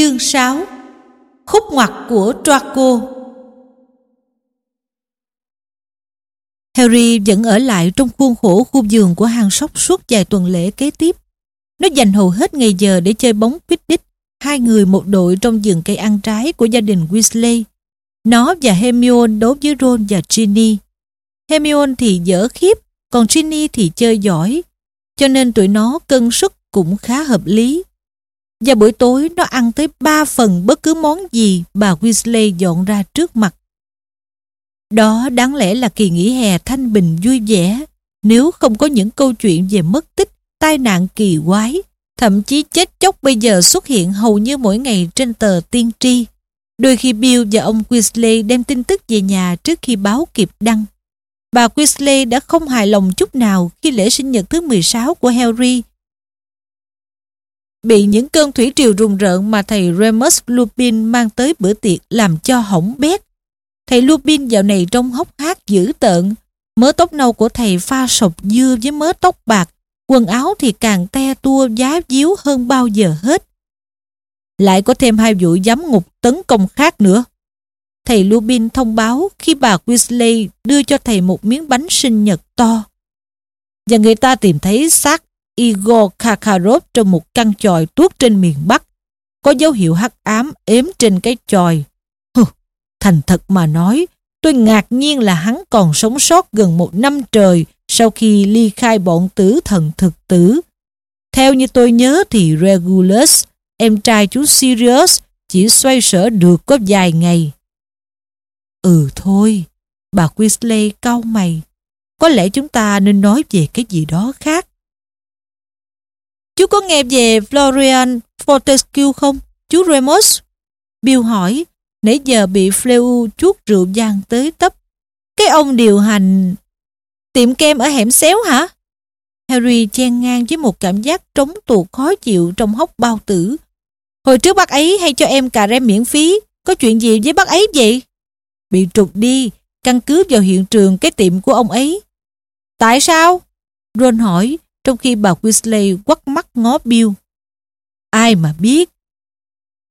Chương 6 Khúc ngoặt của Draco Harry vẫn ở lại trong khuôn khổ khu vườn của hàng sóc suốt vài tuần lễ kế tiếp. Nó dành hầu hết ngày giờ để chơi bóng Quidditch, hai người một đội trong vườn cây ăn trái của gia đình Weasley. Nó và Hermione đấu với Ron và Ginny. Hermione thì dở khiếp, còn Ginny thì chơi giỏi. Cho nên tụi nó cân sức cũng khá hợp lý. Và buổi tối nó ăn tới ba phần bất cứ món gì bà Weasley dọn ra trước mặt. Đó đáng lẽ là kỳ nghỉ hè thanh bình vui vẻ nếu không có những câu chuyện về mất tích, tai nạn kỳ quái, thậm chí chết chóc bây giờ xuất hiện hầu như mỗi ngày trên tờ tiên tri. Đôi khi Bill và ông Weasley đem tin tức về nhà trước khi báo kịp đăng. Bà Weasley đã không hài lòng chút nào khi lễ sinh nhật thứ 16 của Harry bị những cơn thủy triều rùng rợn mà thầy Remus Lupin mang tới bữa tiệc làm cho hỏng bét. Thầy Lupin dạo này trông hốc hác dữ tợn, mớ tóc nâu của thầy pha sọc dưa với mớ tóc bạc, quần áo thì càng te tua giá díu hơn bao giờ hết. Lại có thêm hai vụ giám ngục tấn công khác nữa. Thầy Lupin thông báo khi bà Weasley đưa cho thầy một miếng bánh sinh nhật to. Và người ta tìm thấy xác Igor Karkarov trong một căn chòi tuốt trên miền Bắc. Có dấu hiệu hắc ám ếm trên cái chòi. Hừ, thành thật mà nói, tôi ngạc nhiên là hắn còn sống sót gần một năm trời sau khi ly khai bọn tử thần thực tử. Theo như tôi nhớ thì Regulus, em trai chú Sirius, chỉ xoay sở được có vài ngày. Ừ thôi, bà Weasley cau mày. Có lẽ chúng ta nên nói về cái gì đó khác. Chú có nghe về Florian Fortescue không? Chú Remus? Bill hỏi, nãy giờ bị Fleu chuốt rượu vang tới tấp. Cái ông điều hành... Tiệm kem ở hẻm xéo hả? Harry chen ngang với một cảm giác trống tuột khó chịu trong hốc bao tử. Hồi trước bác ấy hay cho em cà rem miễn phí, có chuyện gì với bác ấy vậy? Bị trục đi, căn cứ vào hiện trường cái tiệm của ông ấy. Tại sao? Ron hỏi, trong khi bà Weasley quắt mắt ngó Bill. Ai mà biết.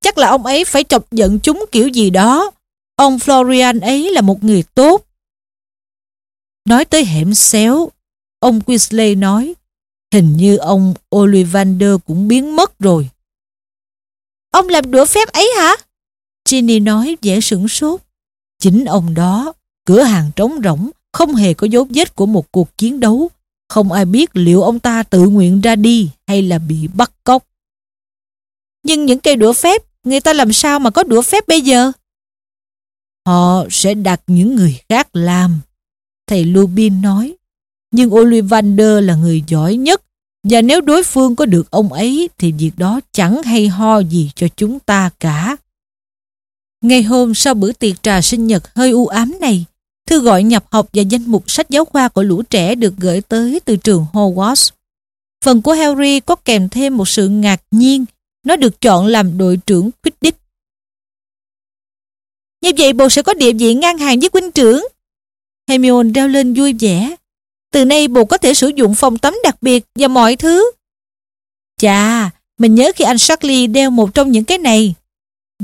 Chắc là ông ấy phải chọc giận chúng kiểu gì đó. Ông Florian ấy là một người tốt. Nói tới hẻm xéo, ông Weasley nói, hình như ông Ollivander cũng biến mất rồi. Ông làm đũa phép ấy hả? Ginny nói vẻ sửng sốt. Chính ông đó, cửa hàng trống rỗng, không hề có dấu vết của một cuộc chiến đấu, không ai biết liệu ông ta tự nguyện ra đi hay là bị bắt cóc. Nhưng những cây đũa phép, người ta làm sao mà có đũa phép bây giờ? Họ sẽ đặt những người khác làm. Thầy Lubin nói. Nhưng Ollivander là người giỏi nhất và nếu đối phương có được ông ấy thì việc đó chẳng hay ho gì cho chúng ta cả. Ngày hôm sau bữa tiệc trà sinh nhật hơi u ám này, Thư gọi nhập học và danh mục sách giáo khoa của lũ trẻ được gửi tới từ trường Hogwarts. Phần của Harry có kèm thêm một sự ngạc nhiên. Nó được chọn làm đội trưởng Quidditch. Như vậy bồ sẽ có địa vị ngang hàng với huynh trưởng. Hermione reo lên vui vẻ. Từ nay bồ có thể sử dụng phòng tắm đặc biệt và mọi thứ. Chà, mình nhớ khi anh Charlie đeo một trong những cái này.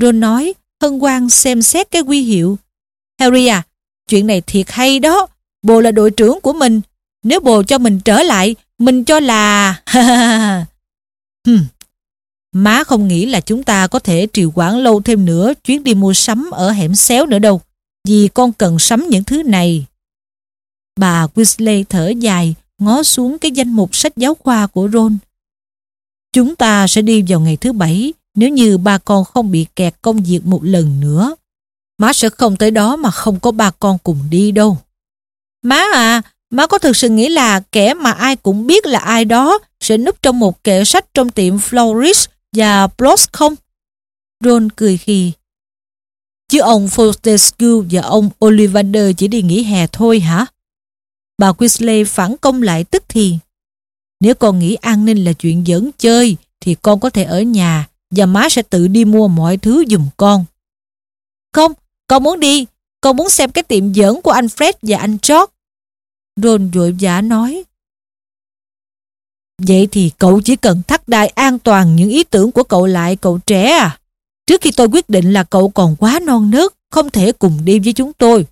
Ron nói, hân hoan xem xét cái quy hiệu. Harry à, Chuyện này thiệt hay đó. Bồ là đội trưởng của mình. Nếu bồ cho mình trở lại, mình cho là... hmm. Má không nghĩ là chúng ta có thể trì hoãn lâu thêm nữa chuyến đi mua sắm ở hẻm xéo nữa đâu. Vì con cần sắm những thứ này. Bà Weasley thở dài, ngó xuống cái danh mục sách giáo khoa của Ron. Chúng ta sẽ đi vào ngày thứ bảy nếu như ba con không bị kẹt công việc một lần nữa. Má sẽ không tới đó mà không có ba con cùng đi đâu. Má à, má có thực sự nghĩ là kẻ mà ai cũng biết là ai đó sẽ núp trong một kệ sách trong tiệm Flourish và Bloss không? Ron cười khì. Chứ ông Fortescue và ông Ollivander chỉ đi nghỉ hè thôi hả? Bà Weasley phản công lại tức thì. Nếu con nghĩ an ninh là chuyện giỡn chơi thì con có thể ở nhà và má sẽ tự đi mua mọi thứ dùm con. Không, con muốn đi, con muốn xem cái tiệm giỡn của anh Fred và anh George. Ron vội vã nói. Vậy thì cậu chỉ cần thắt đai an toàn những ý tưởng của cậu lại cậu trẻ à? Trước khi tôi quyết định là cậu còn quá non nớt, không thể cùng đi với chúng tôi.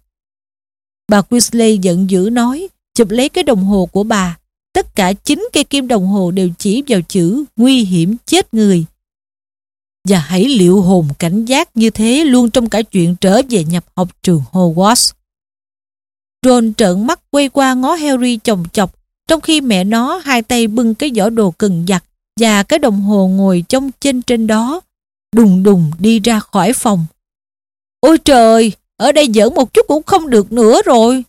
Bà Weasley giận dữ nói, chụp lấy cái đồng hồ của bà. Tất cả chín cây kim đồng hồ đều chỉ vào chữ nguy hiểm chết người. Và hãy liệu hồn cảnh giác như thế luôn trong cả chuyện trở về nhập học trường Hogwarts. Ron trợn mắt quay qua ngó Harry chồng chọc, trong khi mẹ nó hai tay bưng cái giỏ đồ cần giặt và cái đồng hồ ngồi trong trên trên đó, đùng đùng đi ra khỏi phòng. Ôi trời, ở đây giỡn một chút cũng không được nữa rồi.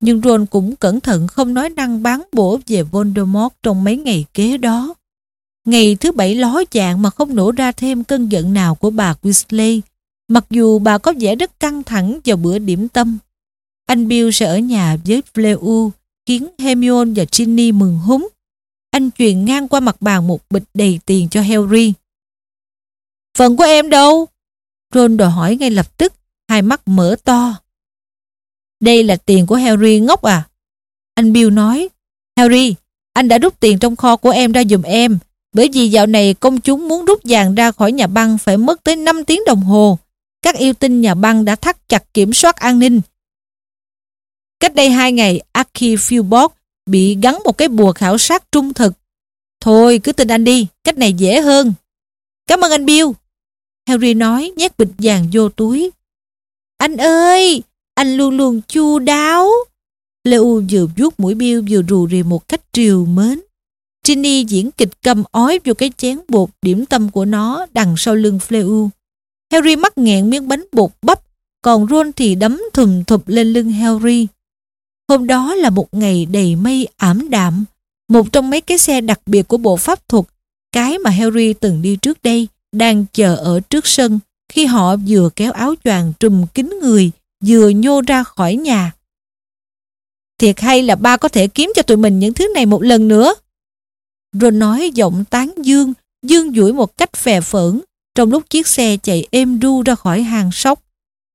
Nhưng Ron cũng cẩn thận không nói năng bán bổ về Voldemort trong mấy ngày kế đó. Ngày thứ bảy ló dạng mà không nổ ra thêm cơn giận nào của bà Weasley, mặc dù bà có vẻ rất căng thẳng vào bữa điểm tâm. Anh Bill sẽ ở nhà với Fleu, khiến Hermione và Ginny mừng húng. Anh truyền ngang qua mặt bàn một bịch đầy tiền cho Harry. Phần của em đâu? Ron đòi hỏi ngay lập tức, hai mắt mở to. Đây là tiền của Harry ngốc à? Anh Bill nói, Harry, anh đã rút tiền trong kho của em ra giùm em, bởi vì dạo này công chúng muốn rút vàng ra khỏi nhà băng phải mất tới 5 tiếng đồng hồ. Các yêu tinh nhà băng đã thắt chặt kiểm soát an ninh. Cách đây hai ngày, Aki Philbot bị gắn một cái bùa khảo sát trung thực. Thôi, cứ tin anh đi, cách này dễ hơn. Cảm ơn anh Bill. Harry nói, nhét bịch vàng vô túi. Anh ơi, anh luôn luôn chu đáo. Leo vừa vuốt mũi Bill vừa rù rì một cách triều mến. Ginny diễn kịch cầm ói vô cái chén bột điểm tâm của nó đằng sau lưng Fleu. Harry mắc nghẹn miếng bánh bột bắp, còn Ron thì đấm thùm thụp lên lưng Harry. Hôm đó là một ngày đầy mây ảm đạm, một trong mấy cái xe đặc biệt của bộ pháp thuật, cái mà Harry từng đi trước đây, đang chờ ở trước sân khi họ vừa kéo áo choàng trùm kín người, vừa nhô ra khỏi nhà. Thiệt hay là ba có thể kiếm cho tụi mình những thứ này một lần nữa. Ron nói giọng tán dương, dương duỗi một cách phè phỡn trong lúc chiếc xe chạy êm ru ra khỏi hàng sóc.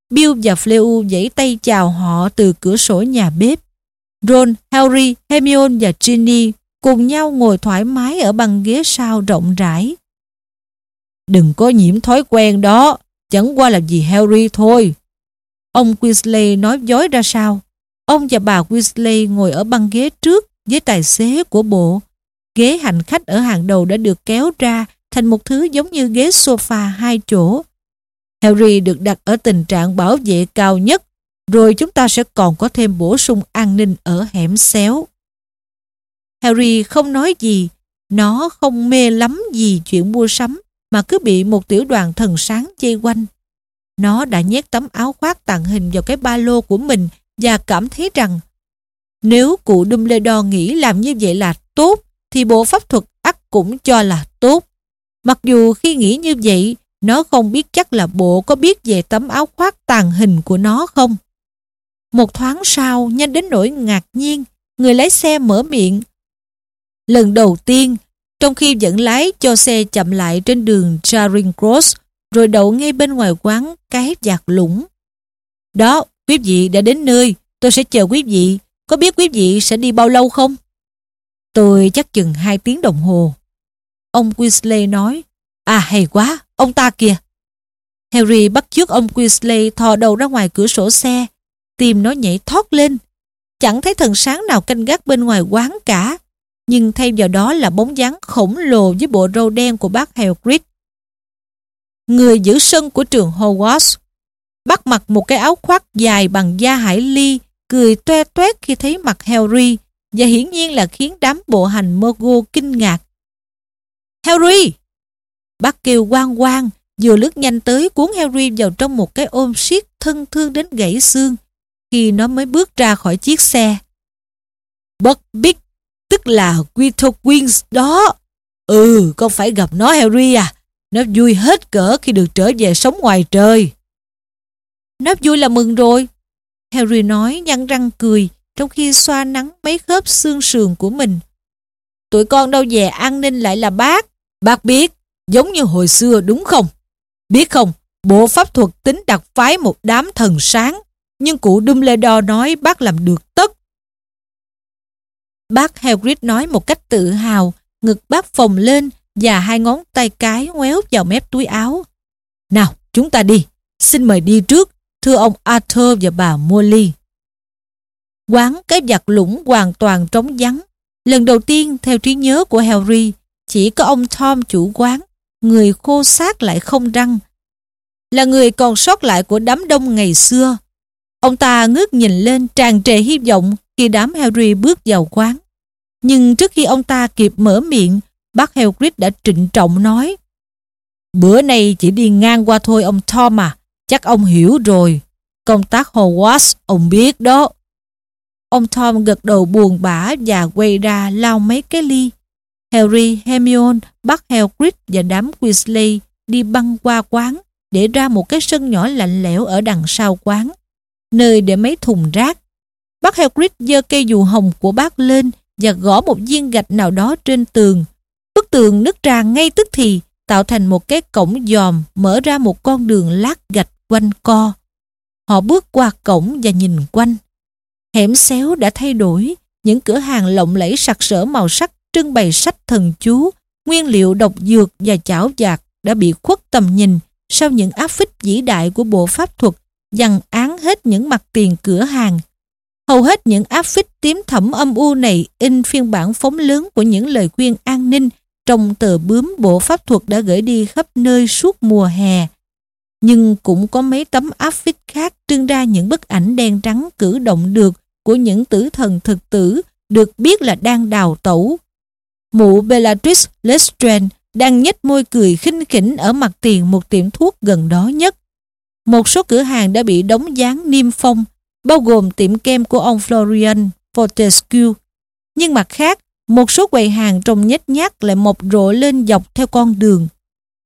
Bill và Fleu giãy tay chào họ từ cửa sổ nhà bếp. Ron, Harry, Hermione và Ginny cùng nhau ngồi thoải mái ở băng ghế sau rộng rãi. Đừng có nhiễm thói quen đó, chẳng qua là vì Harry thôi. Ông Weasley nói dối ra sao. Ông và bà Weasley ngồi ở băng ghế trước với tài xế của bộ. Ghế hành khách ở hàng đầu đã được kéo ra thành một thứ giống như ghế sofa hai chỗ. Harry được đặt ở tình trạng bảo vệ cao nhất, rồi chúng ta sẽ còn có thêm bổ sung an ninh ở hẻm xéo. Harry không nói gì, nó không mê lắm gì chuyện mua sắm, mà cứ bị một tiểu đoàn thần sáng dây quanh. Nó đã nhét tấm áo khoác tàng hình vào cái ba lô của mình và cảm thấy rằng nếu cụ Dumbledore nghĩ làm như vậy là tốt thì bộ pháp thuật ắt cũng cho là tốt. Mặc dù khi nghĩ như vậy, nó không biết chắc là bộ có biết về tấm áo khoác tàn hình của nó không. Một thoáng sau, nhanh đến nỗi ngạc nhiên, người lái xe mở miệng. Lần đầu tiên, trong khi dẫn lái cho xe chậm lại trên đường Charing Cross, rồi đậu ngay bên ngoài quán cái giạc lũng. Đó, quý vị đã đến nơi, tôi sẽ chờ quý vị. Có biết quý vị sẽ đi bao lâu không? Tôi chắc chừng hai tiếng đồng hồ. Ông Weasley nói, à hay quá, ông ta kìa. Harry bắt chước ông Weasley thò đầu ra ngoài cửa sổ xe, tim nó nhảy thoát lên. Chẳng thấy thần sáng nào canh gác bên ngoài quán cả, nhưng thay vào đó là bóng dáng khổng lồ với bộ râu đen của bác Hagrid. Người giữ sân của trường Hogwarts bắt mặc một cái áo khoác dài bằng da hải ly, cười toe toét khi thấy mặt Harry và hiển nhiên là khiến đám bộ hành Mogo kinh ngạc. Harry! Bác kêu quang quang, vừa lướt nhanh tới cuốn Harry vào trong một cái ôm siết thân thương đến gãy xương khi nó mới bước ra khỏi chiếc xe. Bất biết, tức là Quito Queens đó. Ừ, con phải gặp nó Harry à. Nó vui hết cỡ khi được trở về sống ngoài trời. Nó vui là mừng rồi. Harry nói nhăn răng cười trong khi xoa nắng mấy khớp xương sườn của mình. Tụi con đâu về an ninh lại là bác. Bác biết, giống như hồi xưa đúng không? Biết không, bộ pháp thuật tính đặc phái một đám thần sáng, nhưng cụ Dumbledore nói bác làm được tất. Bác Hagrid nói một cách tự hào, ngực bác phồng lên và hai ngón tay cái ngoéo vào mép túi áo. Nào, chúng ta đi. Xin mời đi trước, thưa ông Arthur và bà Molly. Quán cái giặt lũng hoàn toàn trống vắng. Lần đầu tiên, theo trí nhớ của Harry, chỉ có ông Tom chủ quán, người khô xác lại không răng, là người còn sót lại của đám đông ngày xưa. Ông ta ngước nhìn lên tràn trề hy vọng khi đám Harry bước vào quán. Nhưng trước khi ông ta kịp mở miệng, bác Hagrid đã trịnh trọng nói Bữa nay chỉ đi ngang qua thôi ông Tom à, chắc ông hiểu rồi. Công tác Hogwarts ông biết đó. Ông Tom gật đầu buồn bã và quay ra lau mấy cái ly. Harry, Hermione, bắt Hagrid và đám Weasley đi băng qua quán để ra một cái sân nhỏ lạnh lẽo ở đằng sau quán, nơi để mấy thùng rác. Bác Hagrid giơ cây dù hồng của bác lên và gõ một viên gạch nào đó trên tường. Bức tường nứt ra ngay tức thì, tạo thành một cái cổng dòm mở ra một con đường lát gạch quanh co. Họ bước qua cổng và nhìn quanh. Hẻm xéo đã thay đổi, những cửa hàng lộng lẫy sặc sỡ màu sắc trưng bày sách thần chú, nguyên liệu độc dược và chảo dạt đã bị khuất tầm nhìn sau những áp phích vĩ đại của bộ pháp thuật dằn án hết những mặt tiền cửa hàng. Hầu hết những áp phích tím thẩm âm u này in phiên bản phóng lớn của những lời khuyên an ninh trong tờ bướm bộ pháp thuật đã gửi đi khắp nơi suốt mùa hè. Nhưng cũng có mấy tấm áp phích khác trưng ra những bức ảnh đen trắng cử động được của những tử thần thực tử được biết là đang đào tẩu. Mụ Bellatrix Lestrange đang nhếch môi cười khinh khỉnh ở mặt tiền một tiệm thuốc gần đó nhất. Một số cửa hàng đã bị đóng dán niêm phong, bao gồm tiệm kem của ông Florian Fortescue. Nhưng mặt khác, một số quầy hàng trông nhếch nhác lại mọc rộ lên dọc theo con đường.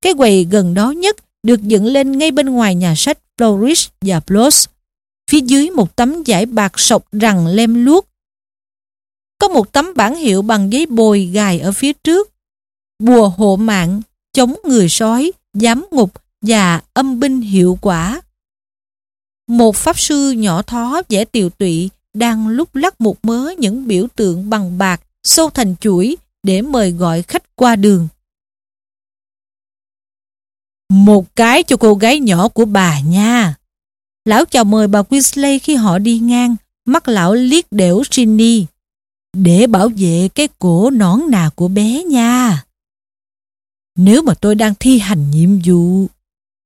Cái quầy gần đó nhất được dựng lên ngay bên ngoài nhà sách Flourish và Bloss. Phía dưới một tấm giải bạc sọc rằng lem luốc. Có một tấm bản hiệu bằng giấy bồi gài ở phía trước bùa hộ mạng, chống người sói, giám ngục và âm binh hiệu quả. Một pháp sư nhỏ thó vẻ tiều tụy đang lúc lắc một mớ những biểu tượng bằng bạc sâu thành chuỗi để mời gọi khách qua đường. Một cái cho cô gái nhỏ của bà nha. Lão chào mời bà Weasley khi họ đi ngang, mắt lão liếc đểu Ginny. Để bảo vệ cái cổ nõn nà của bé nha. Nếu mà tôi đang thi hành nhiệm vụ...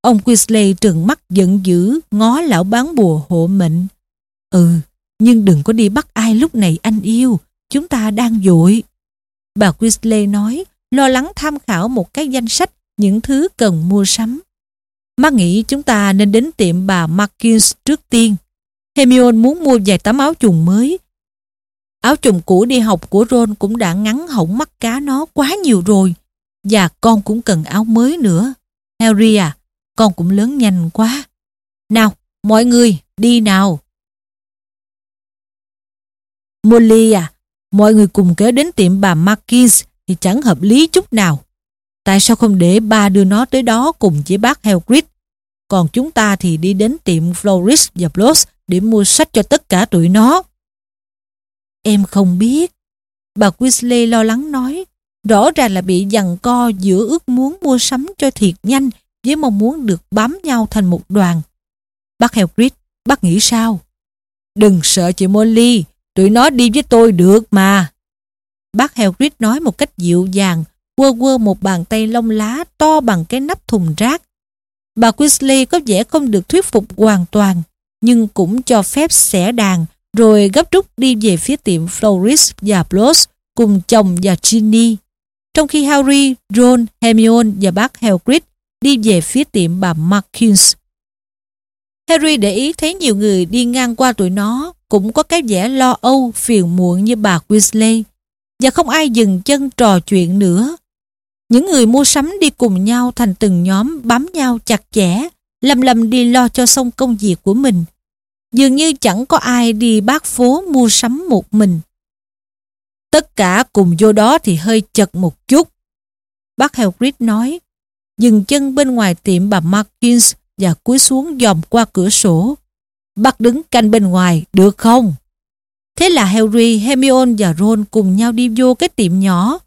Ông Weasley trừng mắt giận dữ ngó lão bán bùa hộ mệnh. Ừ, nhưng đừng có đi bắt ai lúc này anh yêu. Chúng ta đang dội. Bà Weasley nói, lo lắng tham khảo một cái danh sách những thứ cần mua sắm. Má nghĩ chúng ta nên đến tiệm bà Markins trước tiên. Hermione muốn mua vài tấm áo trùng mới. Áo trùng cũ đi học của Ron cũng đã ngắn hỏng mắt cá nó quá nhiều rồi. Và con cũng cần áo mới nữa. Harry à, con cũng lớn nhanh quá. Nào, mọi người, đi nào. Molly à, mọi người cùng kéo đến tiệm bà Markins thì chẳng hợp lý chút nào. Tại sao không để ba đưa nó tới đó cùng với bác Helgrid? Còn chúng ta thì đi đến tiệm Floris và Bloss để mua sách cho tất cả tụi nó. Em không biết. Bà Weasley lo lắng nói. Rõ ràng là bị dằn co giữa ước muốn mua sắm cho thiệt nhanh với mong muốn được bám nhau thành một đoàn. Bác Helgrid, bác nghĩ sao? Đừng sợ chị Molly, tụi nó đi với tôi được mà. Bác Helgrid nói một cách dịu dàng, quơ quơ một bàn tay lông lá to bằng cái nắp thùng rác. Bà Weasley có vẻ không được thuyết phục hoàn toàn, nhưng cũng cho phép xẻ đàn, rồi gấp rút đi về phía tiệm Floris và Bloss cùng chồng và Ginny trong khi Harry, Ron, Hermione và bác Hagrid đi về phía tiệm bà Markins. Harry để ý thấy nhiều người đi ngang qua tụi nó cũng có cái vẻ lo âu, phiền muộn như bà Weasley và không ai dừng chân trò chuyện nữa. Những người mua sắm đi cùng nhau thành từng nhóm bám nhau chặt chẽ, lầm lầm đi lo cho xong công việc của mình. Dường như chẳng có ai đi bác phố mua sắm một mình. Tất cả cùng vô đó thì hơi chật một chút. Bác Helgrid nói, dừng chân bên ngoài tiệm bà Markins và cúi xuống dòm qua cửa sổ. Bác đứng canh bên ngoài, được không? Thế là Harry, Hermione và Ron cùng nhau đi vô cái tiệm nhỏ.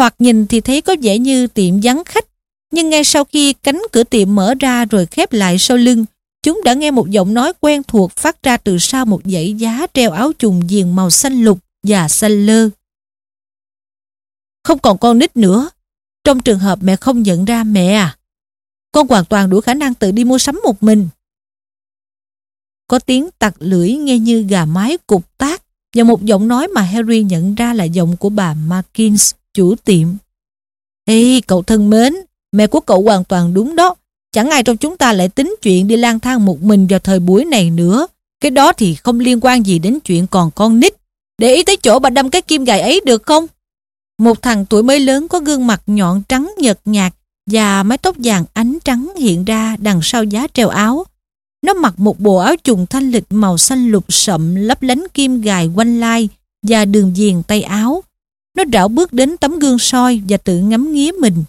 Thoạt nhìn thì thấy có vẻ như tiệm vắng khách, Nhưng ngay sau khi cánh cửa tiệm mở ra rồi khép lại sau lưng, chúng đã nghe một giọng nói quen thuộc phát ra từ sau một dãy giá treo áo trùng viền màu xanh lục và xanh lơ. Không còn con nít nữa. Trong trường hợp mẹ không nhận ra mẹ à, con hoàn toàn đủ khả năng tự đi mua sắm một mình. Có tiếng tặc lưỡi nghe như gà mái cục tác và một giọng nói mà Harry nhận ra là giọng của bà Markins, chủ tiệm. Ê, cậu thân mến, mẹ của cậu hoàn toàn đúng đó. Chẳng ai trong chúng ta lại tính chuyện đi lang thang một mình vào thời buổi này nữa. Cái đó thì không liên quan gì đến chuyện còn con nít. Để ý tới chỗ bà đâm cái kim gài ấy được không? Một thằng tuổi mới lớn có gương mặt nhọn trắng nhợt nhạt và mái tóc vàng ánh trắng hiện ra đằng sau giá treo áo. Nó mặc một bộ áo trùng thanh lịch màu xanh lục sậm lấp lánh kim gài quanh lai và đường viền tay áo. Nó rảo bước đến tấm gương soi và tự ngắm nghía mình.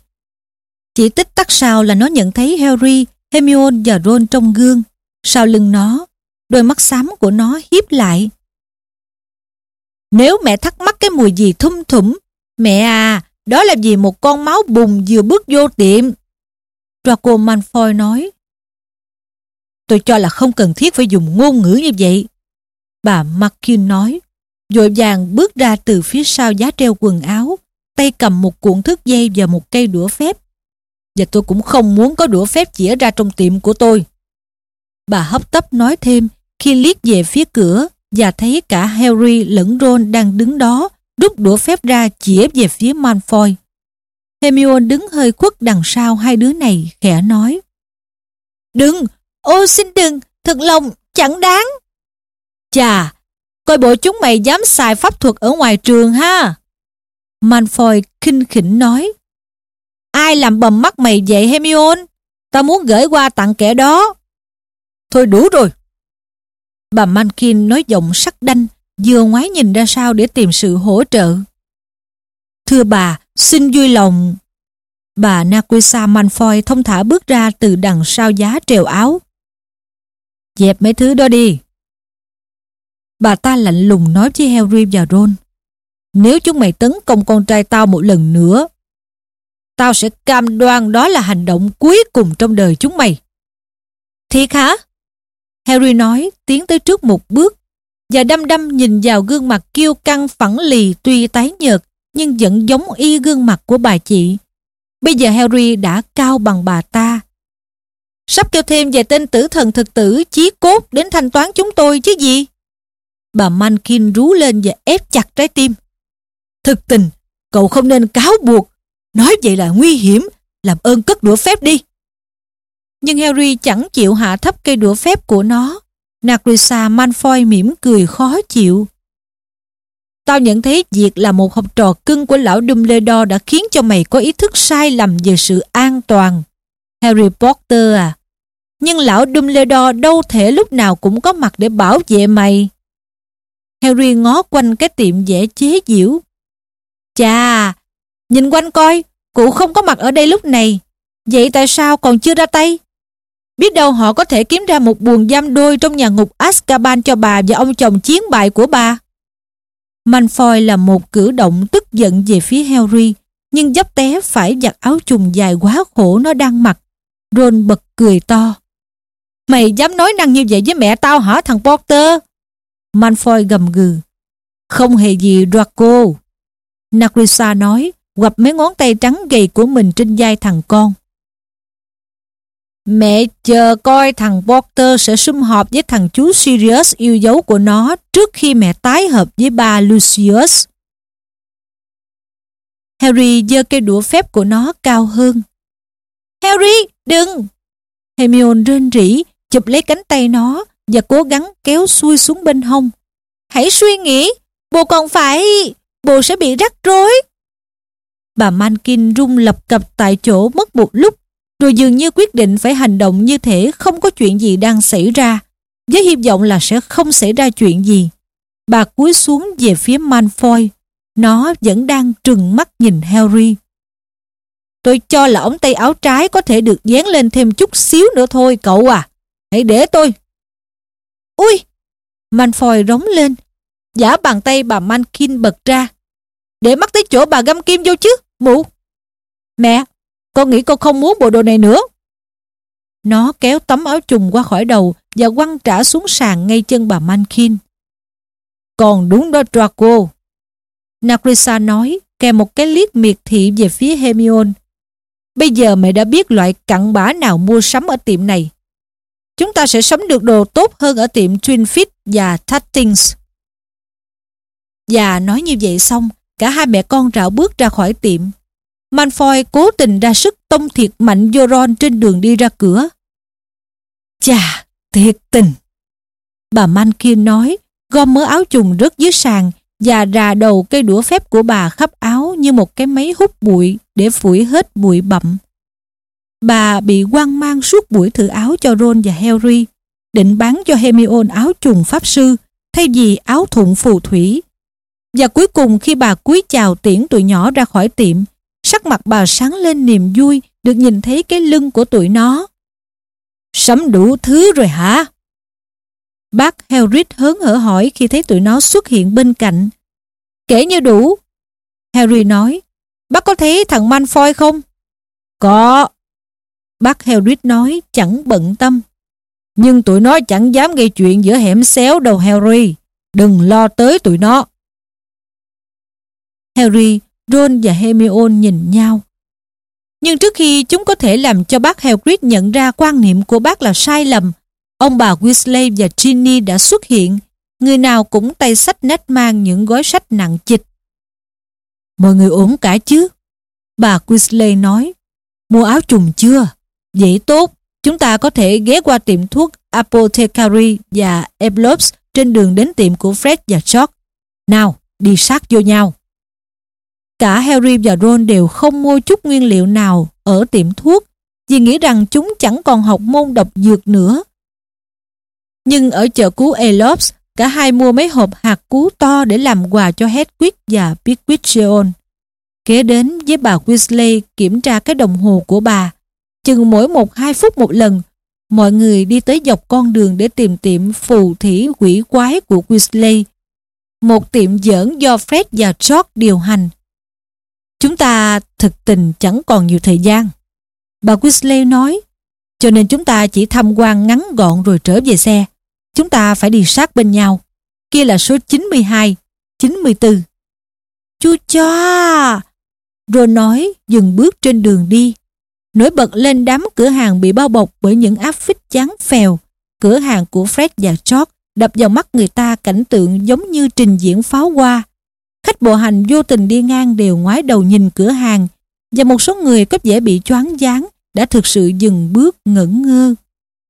Chỉ tích tắc sau là nó nhận thấy Harry, Hermione và Ron trong gương. Sau lưng nó, đôi mắt xám của nó hiếp lại. Nếu mẹ thắc mắc cái mùi gì thum thủm, mẹ à, đó là vì một con máu bùng vừa bước vô tiệm. Draco Malfoy nói. Tôi cho là không cần thiết phải dùng ngôn ngữ như vậy. Bà Markin nói, dội vàng bước ra từ phía sau giá treo quần áo, tay cầm một cuộn thước dây và một cây đũa phép. Và tôi cũng không muốn có đũa phép chĩa ra trong tiệm của tôi. Bà hấp tấp nói thêm khi liếc về phía cửa và thấy cả Harry lẫn Ron đang đứng đó rút đũa phép ra chĩa về phía Malfoy. Hermione đứng hơi khuất đằng sau hai đứa này khẽ nói Đừng, ô xin đừng, thật lòng, chẳng đáng. Chà, coi bộ chúng mày dám xài pháp thuật ở ngoài trường ha. Malfoy khinh khỉnh nói Ai làm bầm mắt mày vậy Hermione? Tao muốn gửi qua tặng kẻ đó. Thôi đủ rồi. Bà Mankin nói giọng sắc đanh vừa ngoái nhìn ra sau để tìm sự hỗ trợ. Thưa bà, xin vui lòng. Bà Naquisa Manfoy thông thả bước ra từ đằng sau giá trèo áo. Dẹp mấy thứ đó đi. Bà ta lạnh lùng nói với Harry và Ron. Nếu chúng mày tấn công con trai tao một lần nữa, tao sẽ cam đoan đó là hành động cuối cùng trong đời chúng mày. Thiệt hả? Harry nói tiến tới trước một bước và đăm đăm nhìn vào gương mặt kiêu căng phẳng lì tuy tái nhợt nhưng vẫn giống y gương mặt của bà chị. Bây giờ Harry đã cao bằng bà ta. Sắp kêu thêm về tên tử thần thực tử chí cốt đến thanh toán chúng tôi chứ gì? Bà Mankin rú lên và ép chặt trái tim. Thực tình, cậu không nên cáo buộc. Nói vậy là nguy hiểm. Làm ơn cất đũa phép đi. Nhưng Harry chẳng chịu hạ thấp cây đũa phép của nó. Narcissa Malfoy mỉm cười khó chịu. Tao nhận thấy việc là một học trò cưng của lão Dumbledore đã khiến cho mày có ý thức sai lầm về sự an toàn. Harry Potter à. Nhưng lão Dumbledore đâu thể lúc nào cũng có mặt để bảo vệ mày. Harry ngó quanh cái tiệm vẽ chế diễu. Chà, nhìn quanh coi, cụ không có mặt ở đây lúc này. Vậy tại sao còn chưa ra tay? Biết đâu họ có thể kiếm ra một buồng giam đôi trong nhà ngục Azkaban cho bà và ông chồng chiến bại của bà. Manfoy là một cử động tức giận về phía Harry, nhưng dấp té phải giặt áo trùng dài quá khổ nó đang mặc. Ron bật cười to. Mày dám nói năng như vậy với mẹ tao hả thằng Potter? Malfoy gầm gừ. Không hề gì Draco. Narcissa nói, quặp mấy ngón tay trắng gầy của mình trên vai thằng con. Mẹ chờ coi thằng Potter sẽ sum họp với thằng chú Sirius yêu dấu của nó trước khi mẹ tái hợp với ba Lucius. Harry giơ cây đũa phép của nó cao hơn. Harry, đừng! Hermione rên rỉ, chụp lấy cánh tay nó và cố gắng kéo xuôi xuống bên hông. Hãy suy nghĩ, bồ còn phải... bồ sẽ bị rắc rối. Bà Mankin rung lập cập tại chỗ mất một lúc rồi dường như quyết định phải hành động như thể không có chuyện gì đang xảy ra, với hy vọng là sẽ không xảy ra chuyện gì. Bà cúi xuống về phía Manfoy, nó vẫn đang trừng mắt nhìn Harry. Tôi cho là ống tay áo trái có thể được dán lên thêm chút xíu nữa thôi cậu à. Hãy để tôi. Ui! Manfoy rống lên. Giả bàn tay bà Mankin bật ra. Để mắt tới chỗ bà găm kim vô chứ, mụ. Mẹ, con nghĩ con không muốn bộ đồ này nữa. Nó kéo tấm áo trùng qua khỏi đầu và quăng trả xuống sàn ngay chân bà Mankin. Còn đúng đó Draco. Nagrisa nói kèm một cái liếc miệt thị về phía Hemion. Bây giờ mẹ đã biết loại cặn bã nào mua sắm ở tiệm này. Chúng ta sẽ sắm được đồ tốt hơn ở tiệm Twin Fit và Tattings. Và nói như vậy xong, cả hai mẹ con rảo bước ra khỏi tiệm. Manfoy cố tình ra sức tông thiệt mạnh vô Ron trên đường đi ra cửa. Chà, thiệt tình. Bà Mankin nói, gom mớ áo trùng rớt dưới sàn và rà đầu cây đũa phép của bà khắp áo như một cái máy hút bụi để phủi hết bụi bặm. Bà bị quan mang suốt buổi thử áo cho Ron và Harry, định bán cho Hermione áo trùng pháp sư thay vì áo thụng phù thủy. Và cuối cùng khi bà cúi chào tiễn tụi nhỏ ra khỏi tiệm, sắc mặt bà sáng lên niềm vui được nhìn thấy cái lưng của tụi nó. Sắm đủ thứ rồi hả? Bác Harry hớn hở hỏi khi thấy tụi nó xuất hiện bên cạnh. Kể như đủ. Harry nói, bác có thấy thằng Malfoy không? Có. Bác Harry nói chẳng bận tâm. Nhưng tụi nó chẳng dám gây chuyện giữa hẻm xéo đâu Harry. Đừng lo tới tụi nó. Harry, Ron và Hermione nhìn nhau. Nhưng trước khi chúng có thể làm cho bác Hagrid nhận ra quan niệm của bác là sai lầm, ông bà Weasley và Ginny đã xuất hiện, người nào cũng tay sách nét mang những gói sách nặng chịch. Mọi người ổn cả chứ? Bà Weasley nói, mua áo trùng chưa? Vậy tốt, chúng ta có thể ghé qua tiệm thuốc Apothecary và Eblops trên đường đến tiệm của Fred và George. Nào, đi sát vô nhau. Cả Harry và Ron đều không mua chút nguyên liệu nào ở tiệm thuốc vì nghĩ rằng chúng chẳng còn học môn độc dược nữa. Nhưng ở chợ cú Elops, cả hai mua mấy hộp hạt cú to để làm quà cho Hedwig và Pigwidgeon. Kế đến với bà Weasley kiểm tra cái đồng hồ của bà. Chừng mỗi một hai phút một lần, mọi người đi tới dọc con đường để tìm tiệm phù thủy quỷ quái của Weasley. Một tiệm giỡn do Fred và George điều hành. Chúng ta thực tình chẳng còn nhiều thời gian. Bà Weasley nói, cho nên chúng ta chỉ tham quan ngắn gọn rồi trở về xe. Chúng ta phải đi sát bên nhau. Kia là số 92, 94. Chú cho! Ron nói dừng bước trên đường đi. Nổi bật lên đám cửa hàng bị bao bọc bởi những áp phích chán phèo. Cửa hàng của Fred và George đập vào mắt người ta cảnh tượng giống như trình diễn pháo hoa. Khách bộ hành vô tình đi ngang đều ngoái đầu nhìn cửa hàng và một số người có vẻ bị choáng váng đã thực sự dừng bước ngẩn ngơ.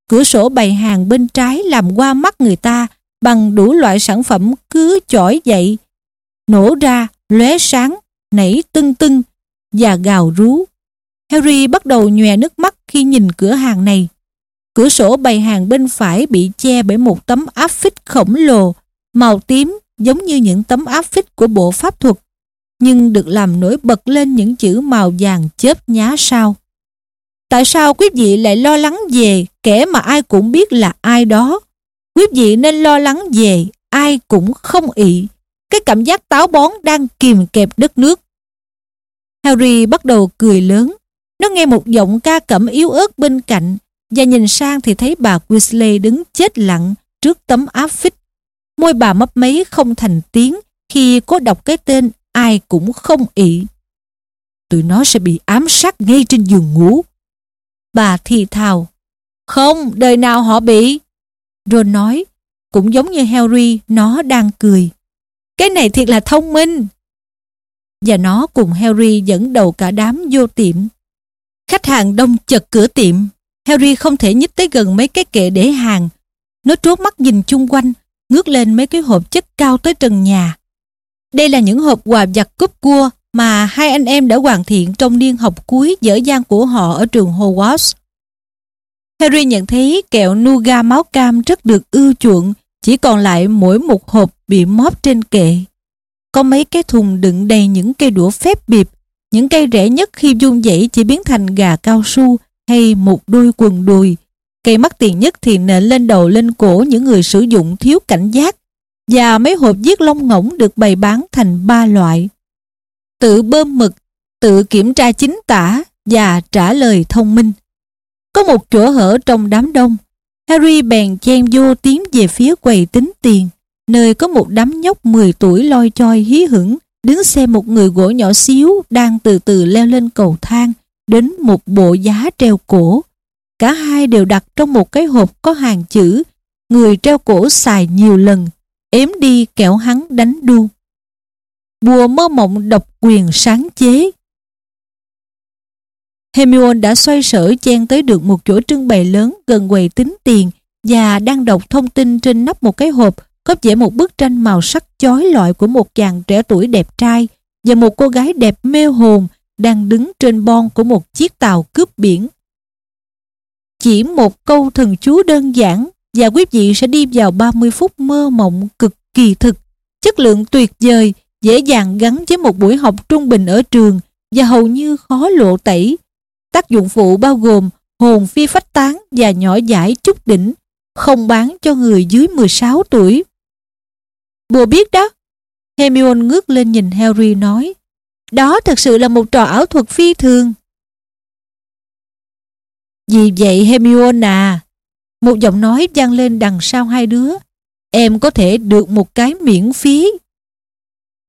Cửa sổ bày hàng bên trái làm qua mắt người ta bằng đủ loại sản phẩm cứ chỏi dậy, nổ ra, lóe sáng, nảy tưng tưng và gào rú. Harry bắt đầu nhòe nước mắt khi nhìn cửa hàng này. Cửa sổ bày hàng bên phải bị che bởi một tấm áp phích khổng lồ, màu tím giống như những tấm áp phích của bộ pháp thuật, nhưng được làm nổi bật lên những chữ màu vàng chớp nhá sao. Tại sao quý vị lại lo lắng về kẻ mà ai cũng biết là ai đó? Quý vị nên lo lắng về ai cũng không ị, cái cảm giác táo bón đang kìm kẹp đất nước. Harry bắt đầu cười lớn. Nó nghe một giọng ca cẩm yếu ớt bên cạnh và nhìn sang thì thấy bà Weasley đứng chết lặng trước tấm áp phích Môi bà mấp máy không thành tiếng khi có đọc cái tên ai cũng không ị. Tụi nó sẽ bị ám sát ngay trên giường ngủ. Bà thì thào. Không, đời nào họ bị. Ron nói, cũng giống như Harry, nó đang cười. Cái này thiệt là thông minh. Và nó cùng Harry dẫn đầu cả đám vô tiệm. Khách hàng đông chật cửa tiệm. Harry không thể nhích tới gần mấy cái kệ để hàng. Nó trốn mắt nhìn chung quanh ngước lên mấy cái hộp chất cao tới trần nhà. Đây là những hộp quà giặt cúp cua mà hai anh em đã hoàn thiện trong niên học cuối dở dang của họ ở trường Hogwarts. Harry nhận thấy kẹo Nuga máu cam rất được ưa chuộng, chỉ còn lại mỗi một hộp bị móp trên kệ. Có mấy cái thùng đựng đầy những cây đũa phép bịp, những cây rẻ nhất khi dung dãy chỉ biến thành gà cao su hay một đôi quần đùi Cây mắc tiền nhất thì nện lên đầu lên cổ những người sử dụng thiếu cảnh giác và mấy hộp giết lông ngỗng được bày bán thành ba loại. Tự bơm mực, tự kiểm tra chính tả và trả lời thông minh. Có một chỗ hở trong đám đông. Harry bèn chen vô tiến về phía quầy tính tiền, nơi có một đám nhóc 10 tuổi loi choi hí hửng, đứng xem một người gỗ nhỏ xíu đang từ từ leo lên cầu thang đến một bộ giá treo cổ. Cả hai đều đặt trong một cái hộp có hàng chữ người treo cổ xài nhiều lần, ếm đi kẻo hắn đánh đu. Bùa mơ mộng độc quyền sáng chế Hemion đã xoay sở chen tới được một chỗ trưng bày lớn gần quầy tính tiền và đang đọc thông tin trên nắp một cái hộp có vẽ một bức tranh màu sắc chói lọi của một chàng trẻ tuổi đẹp trai và một cô gái đẹp mê hồn đang đứng trên bon của một chiếc tàu cướp biển. Chỉ một câu thần chú đơn giản và quý vị sẽ đi vào 30 phút mơ mộng cực kỳ thực, chất lượng tuyệt vời, dễ dàng gắn với một buổi học trung bình ở trường và hầu như khó lộ tẩy. Tác dụng phụ bao gồm hồn phi phách tán và nhỏ giải chút đỉnh, không bán cho người dưới 16 tuổi. Bùa biết đó. Hermione ngước lên nhìn Harry nói, đó thật sự là một trò ảo thuật phi thường. Vì vậy Hermione à, một giọng nói vang lên đằng sau hai đứa, em có thể được một cái miễn phí.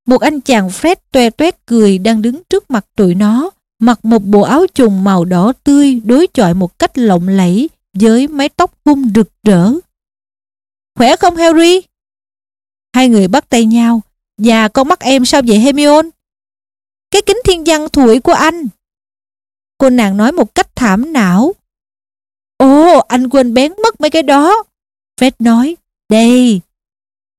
Một anh chàng Fred toe toét cười đang đứng trước mặt tụi nó, mặc một bộ áo trùng màu đỏ tươi đối chọi một cách lộng lẫy với mái tóc hung rực rỡ. Khỏe không Harry? Hai người bắt tay nhau. Và con mắt em sao vậy Hermione? Cái kính thiên văn thủi của anh. Cô nàng nói một cách thảm não. Ồ, anh quên bén mất mấy cái đó. Fred nói, đây.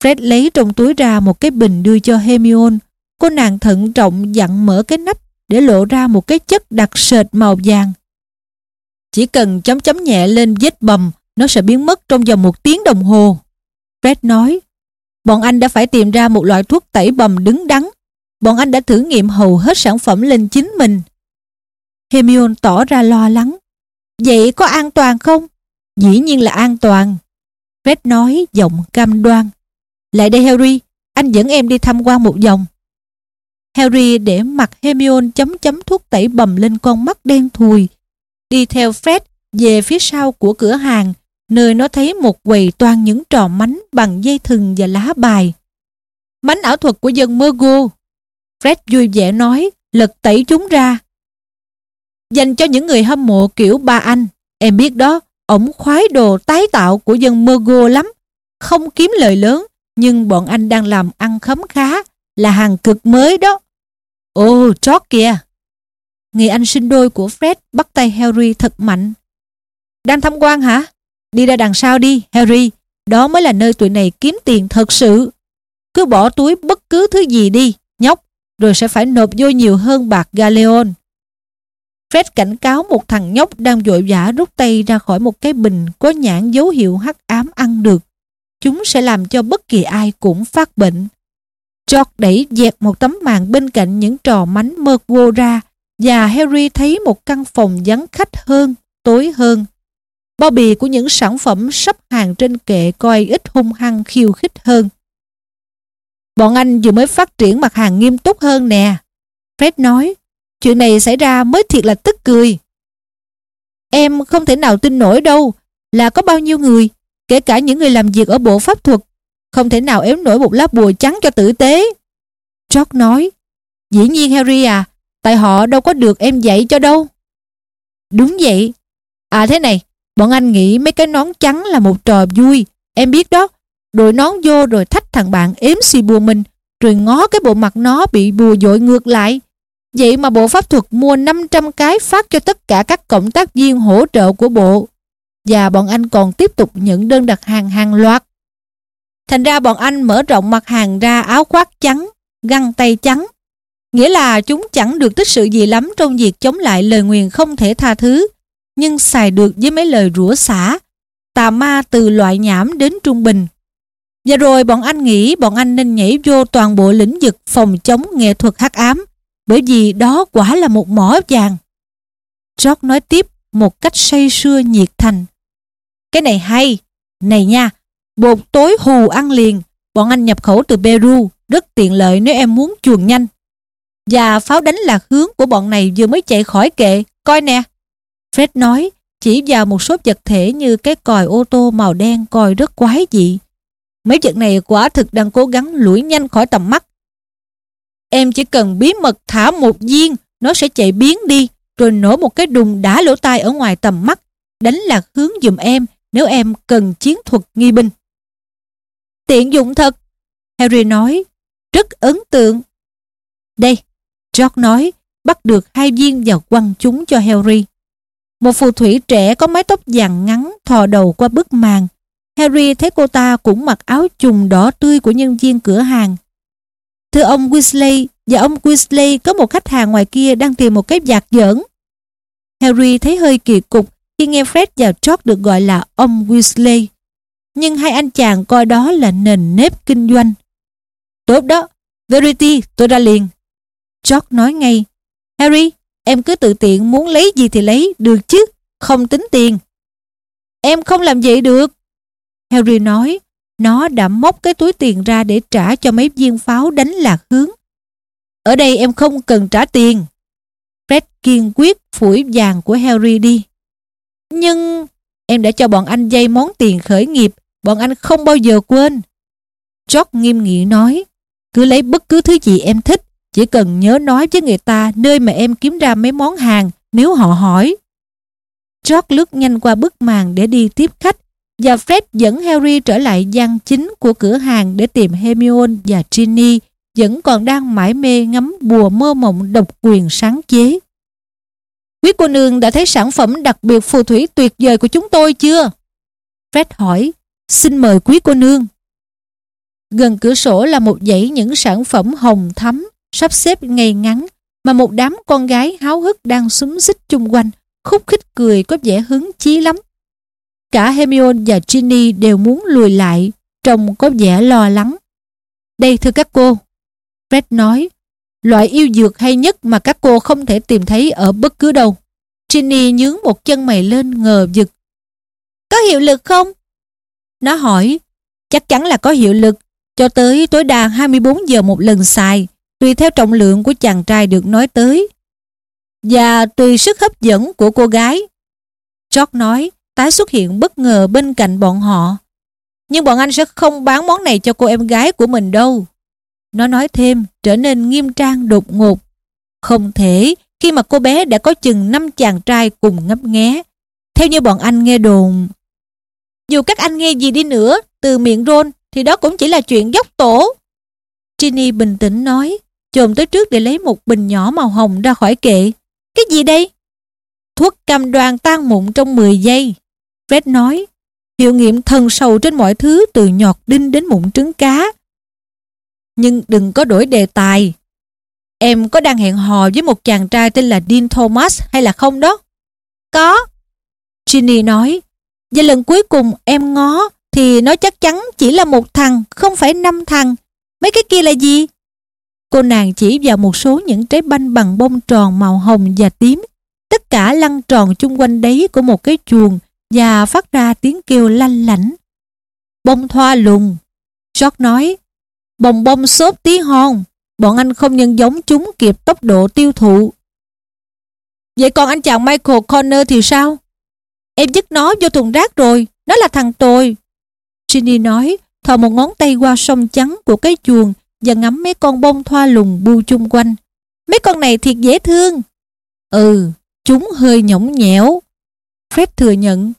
Fred lấy trong túi ra một cái bình đưa cho Hermione. Cô nàng thận trọng dặn mở cái nắp để lộ ra một cái chất đặc sệt màu vàng. Chỉ cần chấm chấm nhẹ lên vết bầm, nó sẽ biến mất trong vòng một tiếng đồng hồ. Fred nói, bọn anh đã phải tìm ra một loại thuốc tẩy bầm đứng đắn. Bọn anh đã thử nghiệm hầu hết sản phẩm lên chính mình. Hermione tỏ ra lo lắng. Vậy có an toàn không? Dĩ nhiên là an toàn. Fred nói giọng cam đoan. Lại đây Harry, anh dẫn em đi tham quan một vòng. Harry để mặt Hermione chấm chấm thuốc tẩy bầm lên con mắt đen thùi. Đi theo Fred về phía sau của cửa hàng, nơi nó thấy một quầy toàn những trò mánh bằng dây thừng và lá bài. Mánh ảo thuật của dân Mergo. Fred vui vẻ nói, lật tẩy chúng ra. Dành cho những người hâm mộ kiểu ba anh. Em biết đó, ổng khoái đồ tái tạo của dân Mergo lắm. Không kiếm lời lớn, nhưng bọn anh đang làm ăn khấm khá, là hàng cực mới đó. Ồ, chót kìa. Người anh sinh đôi của Fred bắt tay Harry thật mạnh. Đang tham quan hả? Đi ra đằng sau đi, Harry. Đó mới là nơi tụi này kiếm tiền thật sự. Cứ bỏ túi bất cứ thứ gì đi, nhóc, rồi sẽ phải nộp vô nhiều hơn bạc Galeon. Fred cảnh cáo một thằng nhóc đang vội vã rút tay ra khỏi một cái bình có nhãn dấu hiệu hắc ám ăn được. Chúng sẽ làm cho bất kỳ ai cũng phát bệnh. George đẩy dẹt một tấm màn bên cạnh những trò mánh mơ vô ra và Harry thấy một căn phòng vắng khách hơn, tối hơn. Bao bì của những sản phẩm sắp hàng trên kệ coi ít hung hăng khiêu khích hơn. Bọn anh vừa mới phát triển mặt hàng nghiêm túc hơn nè. Fred nói, chuyện này xảy ra mới thiệt là tức cười. Em không thể nào tin nổi đâu, là có bao nhiêu người, kể cả những người làm việc ở bộ pháp thuật, không thể nào ém nổi một lá bùa trắng cho tử tế. George nói, dĩ nhiên Harry à, tại họ đâu có được em dạy cho đâu. Đúng vậy. À thế này, bọn anh nghĩ mấy cái nón trắng là một trò vui, em biết đó. Đội nón vô rồi thách thằng bạn ếm xì bùa mình, rồi ngó cái bộ mặt nó bị bùa dội ngược lại. Vậy mà bộ pháp thuật mua 500 cái phát cho tất cả các cộng tác viên hỗ trợ của bộ. Và bọn anh còn tiếp tục nhận đơn đặt hàng hàng loạt. Thành ra bọn anh mở rộng mặt hàng ra áo khoác trắng, găng tay trắng. Nghĩa là chúng chẳng được tích sự gì lắm trong việc chống lại lời nguyền không thể tha thứ, nhưng xài được với mấy lời rủa xả, tà ma từ loại nhảm đến trung bình. Và rồi bọn anh nghĩ bọn anh nên nhảy vô toàn bộ lĩnh vực phòng chống nghệ thuật hắc ám, bởi vì đó quả là một mỏ vàng. George nói tiếp một cách say sưa nhiệt thành. Cái này hay, này nha, Bột tối hù ăn liền, bọn anh nhập khẩu từ Peru, rất tiện lợi nếu em muốn chuồn nhanh. Và pháo đánh lạc hướng của bọn này vừa mới chạy khỏi kệ, coi nè. Fred nói, chỉ vào một số vật thể như cái còi ô tô màu đen coi rất quái dị. Mấy vật này quả thực đang cố gắng lủi nhanh khỏi tầm mắt. Em chỉ cần bí mật thả một viên, nó sẽ chạy biến đi, rồi nổ một cái đùng đá lỗ tai ở ngoài tầm mắt, đánh lạc hướng dùm em nếu em cần chiến thuật nghi binh. Tiện dụng thật, Harry nói, rất ấn tượng. Đây, George nói, bắt được hai viên và quăng chúng cho Harry. Một phù thủy trẻ có mái tóc vàng ngắn thò đầu qua bức màn. Harry thấy cô ta cũng mặc áo trùng đỏ tươi của nhân viên cửa hàng. Thưa ông Weasley, và ông Weasley có một khách hàng ngoài kia đang tìm một cái giạc giỡn. Harry thấy hơi kỳ cục khi nghe Fred và George được gọi là ông Weasley. Nhưng hai anh chàng coi đó là nền nếp kinh doanh. Tốt đó, Verity, tôi ra liền. George nói ngay, Harry, em cứ tự tiện muốn lấy gì thì lấy, được chứ, không tính tiền. Em không làm vậy được. Harry nói, nó đã móc cái túi tiền ra để trả cho mấy viên pháo đánh lạc hướng. Ở đây em không cần trả tiền. Fred kiên quyết phủi vàng của Harry đi. Nhưng em đã cho bọn anh dây món tiền khởi nghiệp, bọn anh không bao giờ quên. George nghiêm nghị nói, cứ lấy bất cứ thứ gì em thích, chỉ cần nhớ nói với người ta nơi mà em kiếm ra mấy món hàng nếu họ hỏi. George lướt nhanh qua bức màn để đi tiếp khách và Fred dẫn Harry trở lại gian chính của cửa hàng để tìm Hermione và Ginny vẫn còn đang mải mê ngắm bùa mơ mộng độc quyền sáng chế. Quý cô nương đã thấy sản phẩm đặc biệt phù thủy tuyệt vời của chúng tôi chưa? Fred hỏi, xin mời quý cô nương. Gần cửa sổ là một dãy những sản phẩm hồng thắm, sắp xếp ngay ngắn, mà một đám con gái háo hức đang súng xích chung quanh, khúc khích cười có vẻ hứng chí lắm. Cả Hermione và Ginny đều muốn lùi lại, trông có vẻ lo lắng. Đây thưa các cô, Fred nói, loại yêu dược hay nhất mà các cô không thể tìm thấy ở bất cứ đâu. Ginny nhướng một chân mày lên ngờ vực. Có hiệu lực không? Nó hỏi, chắc chắn là có hiệu lực, cho tới tối đa 24 giờ một lần xài, tùy theo trọng lượng của chàng trai được nói tới. Và tùy sức hấp dẫn của cô gái. George nói, tái xuất hiện bất ngờ bên cạnh bọn họ. Nhưng bọn anh sẽ không bán món này cho cô em gái của mình đâu. Nó nói thêm, trở nên nghiêm trang đột ngột. Không thể, khi mà cô bé đã có chừng năm chàng trai cùng ngấp nghé. Theo như bọn anh nghe đồn. Dù các anh nghe gì đi nữa, từ miệng Ron, thì đó cũng chỉ là chuyện dốc tổ. Ginny bình tĩnh nói, chồm tới trước để lấy một bình nhỏ màu hồng ra khỏi kệ. Cái gì đây? Thuốc cam đoan tan mụn trong 10 giây. Fred nói, hiệu nghiệm thần sầu trên mọi thứ từ nhọt đinh đến mụn trứng cá. Nhưng đừng có đổi đề tài. Em có đang hẹn hò với một chàng trai tên là Dean Thomas hay là không đó? Có. Ginny nói, và lần cuối cùng em ngó thì nó chắc chắn chỉ là một thằng, không phải năm thằng. Mấy cái kia là gì? Cô nàng chỉ vào một số những trái banh bằng bông tròn màu hồng và tím. Tất cả lăn tròn chung quanh đấy của một cái chuồng và phát ra tiếng kêu lanh lảnh. Bông thoa lùng. George nói, bồng bông xốp tí hon, bọn anh không nhân giống chúng kịp tốc độ tiêu thụ. Vậy còn anh chàng Michael Connor thì sao? Em dứt nó vô thùng rác rồi, nó là thằng tồi. Ginny nói, thò một ngón tay qua sông trắng của cái chuồng và ngắm mấy con bông thoa lùng bu chung quanh. Mấy con này thiệt dễ thương. Ừ, chúng hơi nhõng nhẽo. Fred thừa nhận.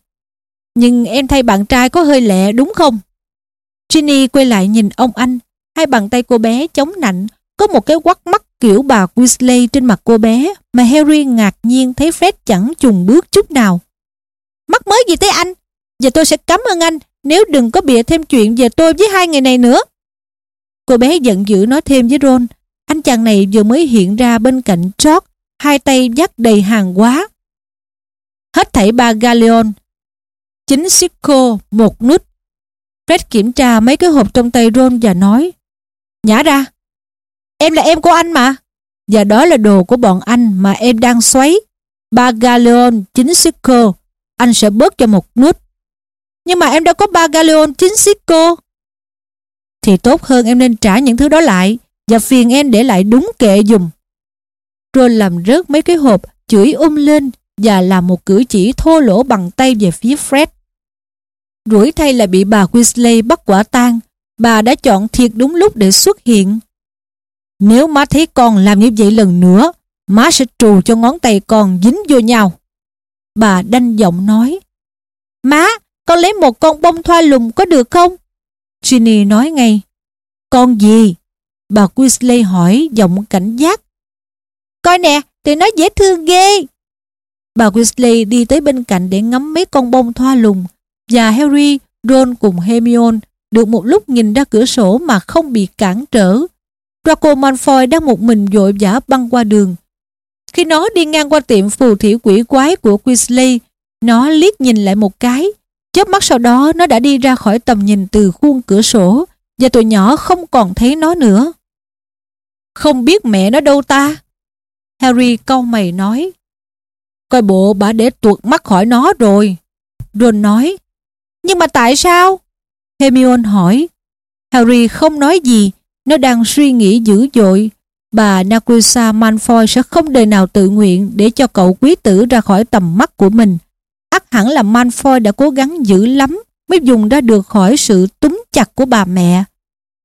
Nhưng em thay bạn trai có hơi lẹ đúng không? Ginny quay lại nhìn ông anh. Hai bàn tay cô bé chống nạnh. Có một cái quắc mắt kiểu bà Weasley trên mặt cô bé mà Harry ngạc nhiên thấy Fred chẳng chùng bước chút nào. Mắc mới gì tới anh? Và tôi sẽ cảm ơn anh nếu đừng có bịa thêm chuyện về tôi với hai người này nữa. Cô bé giận dữ nói thêm với Ron. Anh chàng này vừa mới hiện ra bên cạnh George, hai tay dắt đầy hàng hóa. Hết thảy ba galleon. Chính Sico một nút. Fred kiểm tra mấy cái hộp trong tay Ron và nói Nhả ra. Em là em của anh mà. Và đó là đồ của bọn anh mà em đang xoáy. Ba galleon, chính Sico, Anh sẽ bớt cho một nút. Nhưng mà em đã có ba galleon chính Sicko thì tốt hơn em nên trả những thứ đó lại và phiền em để lại đúng kệ dùm. Ron làm rớt mấy cái hộp chửi um lên và làm một cử chỉ thô lỗ bằng tay về phía Fred. Rủi thay là bị bà Weasley bắt quả tang, bà đã chọn thiệt đúng lúc để xuất hiện. Nếu má thấy con làm như vậy lần nữa, má sẽ trù cho ngón tay con dính vô nhau. Bà đanh giọng nói. Má, con lấy một con bông thoa lùng có được không? Ginny nói ngay. Con gì? Bà Weasley hỏi giọng cảnh giác. Coi nè, tụi nó dễ thương ghê. Bà Weasley đi tới bên cạnh để ngắm mấy con bông thoa lùng và Harry, Ron cùng Hermione được một lúc nhìn ra cửa sổ mà không bị cản trở. Draco Malfoy đang một mình vội vã băng qua đường. Khi nó đi ngang qua tiệm phù thủy quỷ quái của Weasley, nó liếc nhìn lại một cái. Chớp mắt sau đó nó đã đi ra khỏi tầm nhìn từ khuôn cửa sổ và tụi nhỏ không còn thấy nó nữa. Không biết mẹ nó đâu ta? Harry cau mày nói. Coi bộ bà để tuột mắt khỏi nó rồi. Ron nói. Nhưng mà tại sao? Hermione hỏi. Harry không nói gì, nó đang suy nghĩ dữ dội. Bà Narcissa Malfoy sẽ không đời nào tự nguyện để cho cậu quý tử ra khỏi tầm mắt của mình hẳn là Manfoy đã cố gắng dữ lắm mới dùng ra được khỏi sự túm chặt của bà mẹ.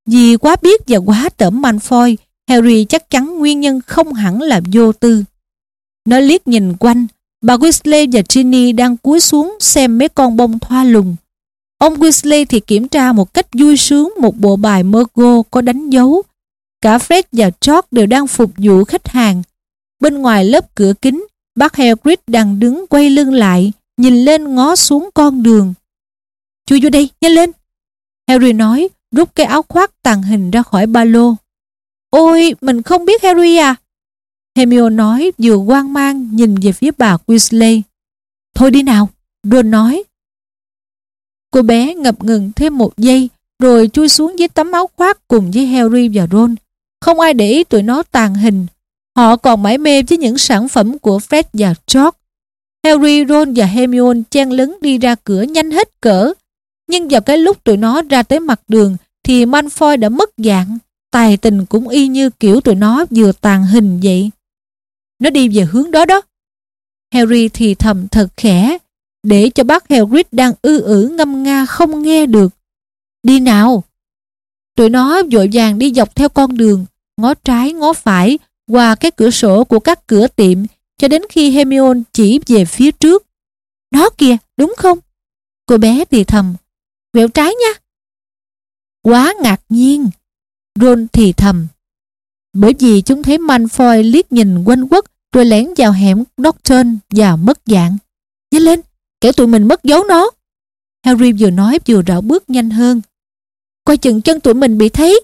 Vì quá biết và quá tởm Manfoy, Harry chắc chắn nguyên nhân không hẳn là vô tư. Nó liếc nhìn quanh, bà Weasley và Ginny đang cúi xuống xem mấy con bông thoa lùng. Ông Weasley thì kiểm tra một cách vui sướng một bộ bài Mergo có đánh dấu. Cả Fred và George đều đang phục vụ khách hàng. Bên ngoài lớp cửa kính, bác Hagrid đang đứng quay lưng lại, nhìn lên ngó xuống con đường. Chui vô đây, nhanh lên! Harry nói, rút cái áo khoác tàng hình ra khỏi ba lô. Ôi, mình không biết Harry à? Hermione nói vừa hoang mang nhìn về phía bà Weasley. Thôi đi nào, Ron nói. Cô bé ngập ngừng thêm một giây rồi chui xuống dưới tấm áo khoác cùng với Harry và Ron. Không ai để ý tụi nó tàn hình. Họ còn mãi mê với những sản phẩm của Fred và George. Harry, Ron và Hermione chen lấn đi ra cửa nhanh hết cỡ. Nhưng vào cái lúc tụi nó ra tới mặt đường thì Malfoy đã mất dạng. Tài tình cũng y như kiểu tụi nó vừa tàn hình vậy. Nó đi về hướng đó đó. Harry thì thầm thật khẽ để cho bác Hagrid đang ư ử ngâm nga không nghe được. Đi nào! Tụi nó vội vàng đi dọc theo con đường, ngó trái ngó phải, qua cái cửa sổ của các cửa tiệm cho đến khi Hermione chỉ về phía trước. Đó kìa, đúng không? Cô bé thì thầm, quẹo trái nha. Quá ngạc nhiên, Ron thì thầm. Bởi vì chúng thấy Malfoy liếc nhìn quanh quất rồi lén vào hẻm Norton và mất dạng. Nhanh lên, kẻ tụi mình mất dấu nó. Harry vừa nói vừa rảo bước nhanh hơn. Coi chừng chân tụi mình bị thấy.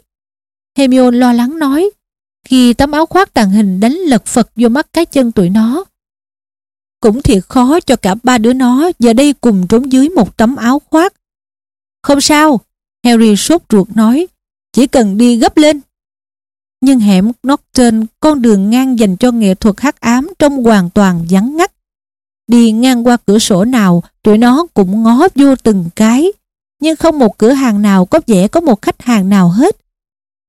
Hermione lo lắng nói khi tấm áo khoác tàng hình đánh lật phật vô mắt cái chân tụi nó. Cũng thiệt khó cho cả ba đứa nó giờ đây cùng trốn dưới một tấm áo khoác. Không sao, Harry sốt ruột nói, chỉ cần đi gấp lên. Nhưng hẻm Norton, con đường ngang dành cho nghệ thuật hắc ám trông hoàn toàn vắng ngắt. Đi ngang qua cửa sổ nào, tụi nó cũng ngó vô từng cái. Nhưng không một cửa hàng nào có vẻ có một khách hàng nào hết.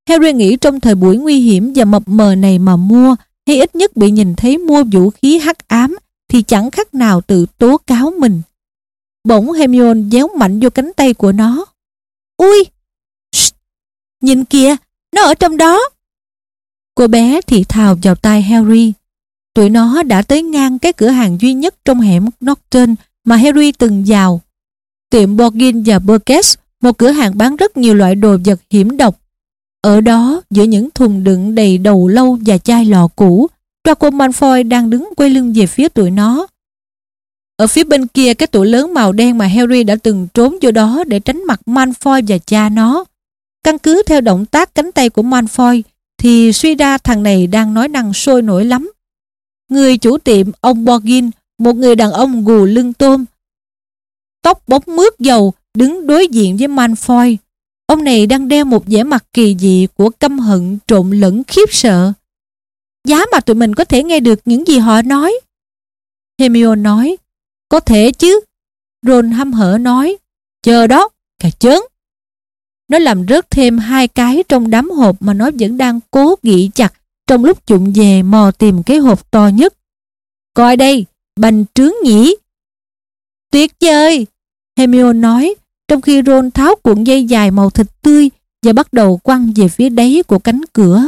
Harry nghĩ trong thời buổi nguy hiểm và mập mờ này mà mua, hay ít nhất bị nhìn thấy mua vũ khí hắc ám, thì chẳng khác nào tự tố cáo mình. Bỗng Hermione déo mạnh vô cánh tay của nó. Ui! Shh, nhìn kìa, nó ở trong đó. Cô bé thì thào vào tai Harry. Tụi nó đã tới ngang cái cửa hàng duy nhất trong hẻm Norton mà Harry từng vào. Tiệm Borgin và Burgess, một cửa hàng bán rất nhiều loại đồ vật hiểm độc. Ở đó, giữa những thùng đựng đầy đầu lâu và chai lọ cũ, Draco Malfoy đang đứng quay lưng về phía tụi nó. Ở phía bên kia cái tủ lớn màu đen mà Harry đã từng trốn vô đó để tránh mặt Malfoy và cha nó. Căn cứ theo động tác cánh tay của Malfoy thì suy ra thằng này đang nói năng sôi nổi lắm. Người chủ tiệm ông Borgin, một người đàn ông gù lưng tôm, tóc bóng mướt dầu đứng đối diện với Malfoy. Ông này đang đeo một vẻ mặt kỳ dị của căm hận trộn lẫn khiếp sợ. Giá mà tụi mình có thể nghe được những gì họ nói. Hermione nói, có thể chứ. Ron hăm hở nói, chờ đó, cà chớn. Nó làm rớt thêm hai cái trong đám hộp mà nó vẫn đang cố ghi chặt trong lúc trụng về mò tìm cái hộp to nhất. Coi đây, bành trướng nhỉ? Tuyệt vời! Hermione nói, trong khi Ron tháo cuộn dây dài màu thịt tươi và bắt đầu quăng về phía đáy của cánh cửa.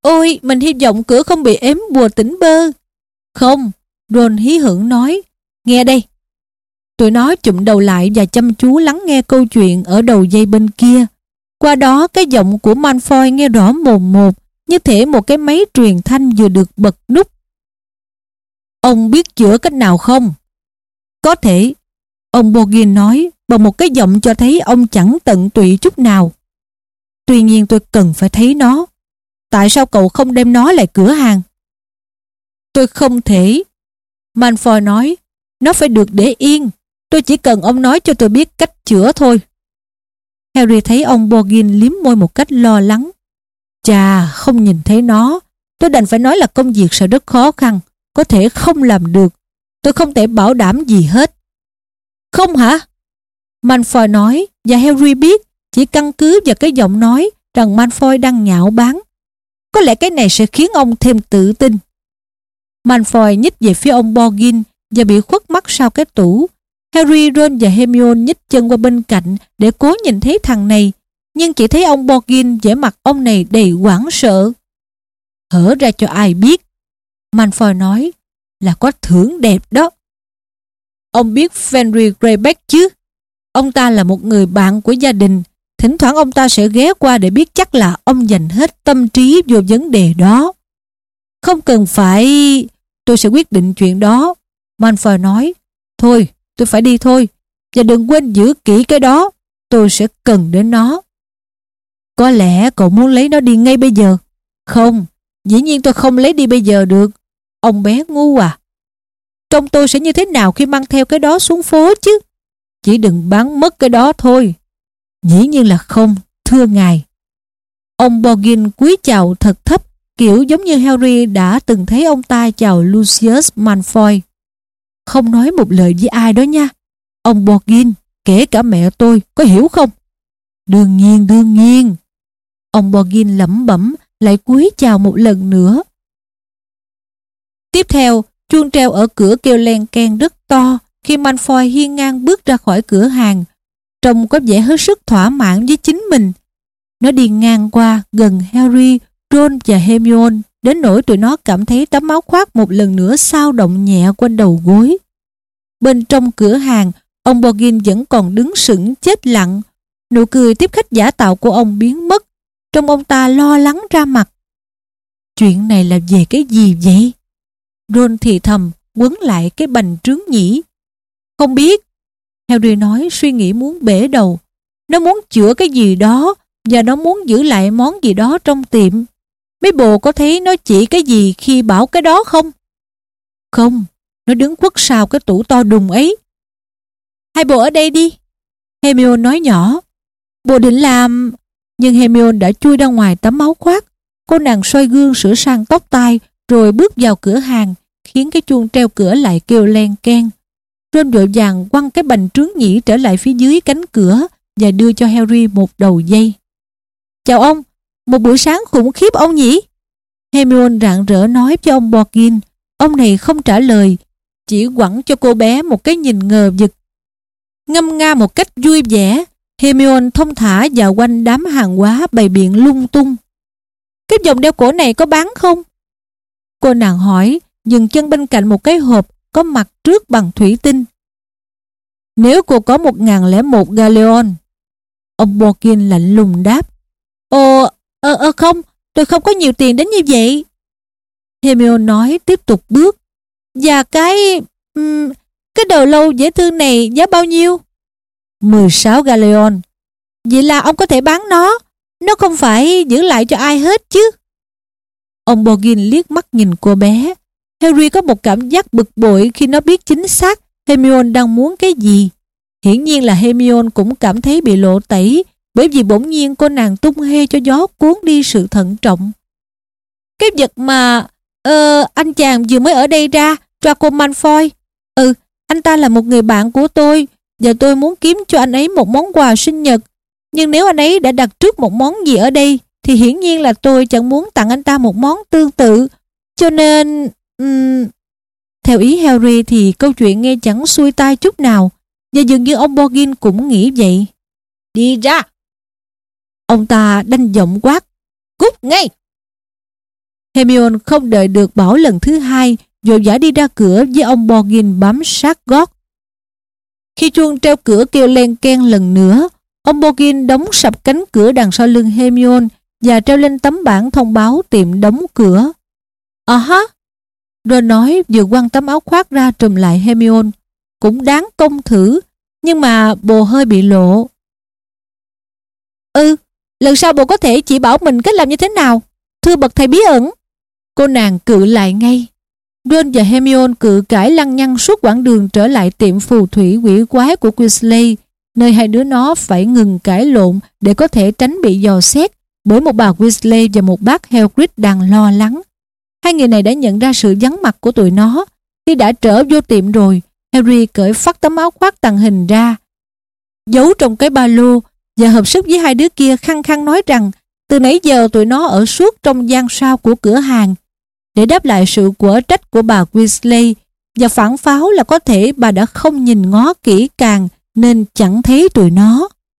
Ôi, mình hy vọng cửa không bị ếm bùa tỉnh bơ. Không, Ron hí hưởng nói. Nghe đây. Tụi nó chụm đầu lại và chăm chú lắng nghe câu chuyện ở đầu dây bên kia. Qua đó cái giọng của Manfoy nghe rõ mồm một, như thể một cái máy truyền thanh vừa được bật nút. Ông biết chữa cách nào không? Có thể. Ông bogin nói bằng một cái giọng cho thấy ông chẳng tận tụy chút nào. Tuy nhiên tôi cần phải thấy nó. Tại sao cậu không đem nó lại cửa hàng? Tôi không thể. Manfoy nói, nó phải được để yên. Tôi chỉ cần ông nói cho tôi biết cách chữa thôi. Harry thấy ông Borgin liếm môi một cách lo lắng. Chà, không nhìn thấy nó. Tôi đành phải nói là công việc sẽ rất khó khăn. Có thể không làm được. Tôi không thể bảo đảm gì hết. Không hả? Manfoy nói và Harry biết chỉ căn cứ vào cái giọng nói rằng Manfoy đang nhạo báng. Có lẽ cái này sẽ khiến ông thêm tự tin. Manfoy nhích về phía ông Borgin và bị khuất mắt sau cái tủ. Harry, Ron và Hermione nhích chân qua bên cạnh để cố nhìn thấy thằng này, nhưng chỉ thấy ông Borgin vẻ mặt ông này đầy hoảng sợ. Hở ra cho ai biết. Manfoy nói là có thưởng đẹp đó. Ông biết Fenrir Greyback chứ? Ông ta là một người bạn của gia đình. Thỉnh thoảng ông ta sẽ ghé qua để biết chắc là ông dành hết tâm trí vô vấn đề đó. Không cần phải... Tôi sẽ quyết định chuyện đó. Manfred nói. Thôi, tôi phải đi thôi. Và đừng quên giữ kỹ cái đó. Tôi sẽ cần đến nó. Có lẽ cậu muốn lấy nó đi ngay bây giờ. Không, dĩ nhiên tôi không lấy đi bây giờ được. Ông bé ngu à. Trông tôi sẽ như thế nào khi mang theo cái đó xuống phố chứ? Chỉ đừng bán mất cái đó thôi. Dĩ nhiên là không, thưa ngài. Ông Borgin cúi chào thật thấp, kiểu giống như Harry đã từng thấy ông ta chào Lucius Malfoy. Không nói một lời với ai đó nha. Ông Borgin, kể cả mẹ tôi, có hiểu không? Đương nhiên, đương nhiên. Ông Borgin lẩm bẩm, lại cúi chào một lần nữa. Tiếp theo, chuông treo ở cửa kêu len ken rất to khi Malfoy hiên ngang bước ra khỏi cửa hàng. Trông có vẻ hết sức thỏa mãn với chính mình. Nó đi ngang qua gần Harry, Ron và Hermione đến nỗi tụi nó cảm thấy tấm áo khoác một lần nữa sao động nhẹ quanh đầu gối. Bên trong cửa hàng, ông Borgin vẫn còn đứng sững chết lặng. Nụ cười tiếp khách giả tạo của ông biến mất. Trong ông ta lo lắng ra mặt. Chuyện này là về cái gì vậy? Ron thì thầm quấn lại cái bành trướng nhĩ. Không biết. Harry nói suy nghĩ muốn bể đầu. Nó muốn chữa cái gì đó và nó muốn giữ lại món gì đó trong tiệm. Mấy bồ có thấy nó chỉ cái gì khi bảo cái đó không? Không, nó đứng quất sau cái tủ to đùng ấy. Hai bồ ở đây đi. Hermione nói nhỏ. Bồ định làm... Nhưng Hermione đã chui ra ngoài tấm áo khoác. Cô nàng soi gương sửa sang tóc tai rồi bước vào cửa hàng khiến cái chuông treo cửa lại kêu len ken. Ron vội vàng quăng cái bành trướng nhĩ trở lại phía dưới cánh cửa và đưa cho Harry một đầu dây. Chào ông, một buổi sáng khủng khiếp ông nhỉ? Hermione rạng rỡ nói cho ông Borgin. Ông này không trả lời, chỉ quẳng cho cô bé một cái nhìn ngờ vực. Ngâm nga một cách vui vẻ, Hermione thông thả vào quanh đám hàng hóa bày biện lung tung. Cái vòng đeo cổ này có bán không? Cô nàng hỏi, dừng chân bên cạnh một cái hộp có mặt trước bằng thủy tinh. Nếu cô có một ngàn lẻ một galleon, ông Borkin lạnh lùng đáp. Ồ, ờ, ờ không, tôi không có nhiều tiền đến như vậy. Hermione nói tiếp tục bước. Và cái... Um, cái đầu lâu dễ thương này giá bao nhiêu? 16 galleon. Vậy là ông có thể bán nó. Nó không phải giữ lại cho ai hết chứ. Ông Borgin liếc mắt nhìn cô bé. Harry có một cảm giác bực bội khi nó biết chính xác Hermione đang muốn cái gì. Hiển nhiên là Hermione cũng cảm thấy bị lộ tẩy bởi vì bỗng nhiên cô nàng tung hê cho gió cuốn đi sự thận trọng. Cái vật mà ờ, anh chàng vừa mới ở đây ra, Draco Malfoy. Ừ, anh ta là một người bạn của tôi và tôi muốn kiếm cho anh ấy một món quà sinh nhật. Nhưng nếu anh ấy đã đặt trước một món gì ở đây thì hiển nhiên là tôi chẳng muốn tặng anh ta một món tương tự. Cho nên... Um, theo ý Harry thì câu chuyện nghe chẳng xuôi tai chút nào và dường như ông Borgin cũng nghĩ vậy. Đi ra! Ông ta đanh giọng quát. Cút ngay! Hermione không đợi được bảo lần thứ hai vội vã đi ra cửa với ông Borgin bám sát gót. Khi chuông treo cửa kêu len ken lần nữa, ông Borgin đóng sập cánh cửa đằng sau lưng Hermione và treo lên tấm bảng thông báo tiệm đóng cửa. À hả? Rồi nói vừa quăng tấm áo khoác ra trùm lại Hermione. Cũng đáng công thử, nhưng mà bồ hơi bị lộ. Ừ, lần sau bồ có thể chỉ bảo mình cách làm như thế nào. Thưa bậc thầy bí ẩn. Cô nàng cự lại ngay. Ron và Hermione cự cãi lăng nhăng suốt quãng đường trở lại tiệm phù thủy quỷ quái của Weasley, nơi hai đứa nó phải ngừng cãi lộn để có thể tránh bị dò xét bởi một bà Weasley và một bác Hagrid đang lo lắng. Hai người này đã nhận ra sự vắng mặt của tụi nó. Khi đã trở vô tiệm rồi, Harry cởi phát tấm áo khoác tàng hình ra, giấu trong cái ba lô và hợp sức với hai đứa kia khăng khăng nói rằng từ nãy giờ tụi nó ở suốt trong gian sau của cửa hàng để đáp lại sự quở trách của bà Weasley và phản pháo là có thể bà đã không nhìn ngó kỹ càng nên chẳng thấy tụi nó.